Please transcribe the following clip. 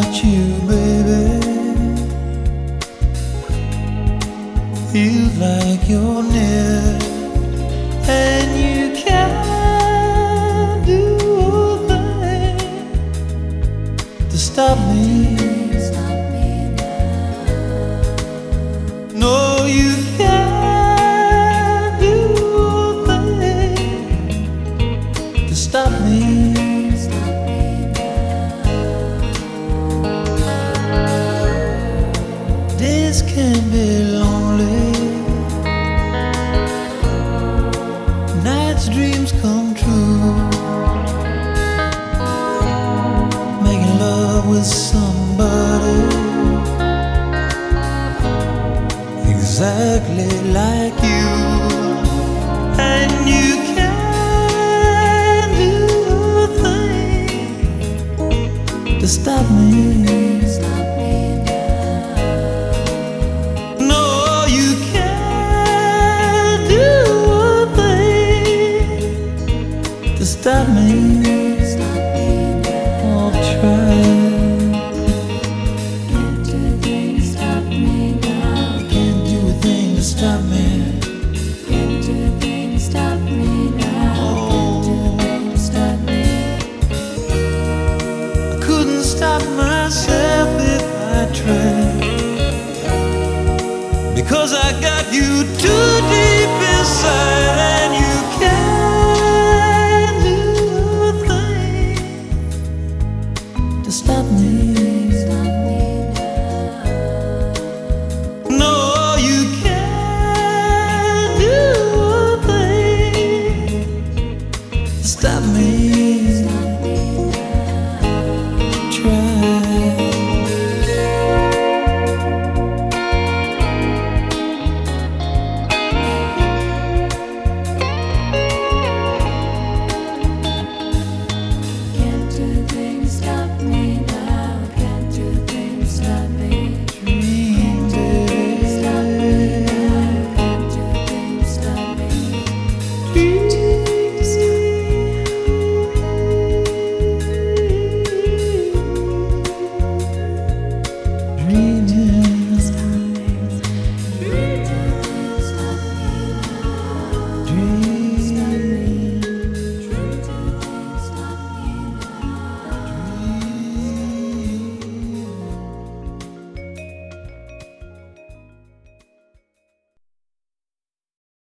About you, baby. Feels like you're near. And you can't do a thing to stop me. Exactly like you. And you can't do a thing to stop me. No, you can't do a thing to stop me. Myself if I tried. Because I got you too deep inside, and you can't do a thing to stop me.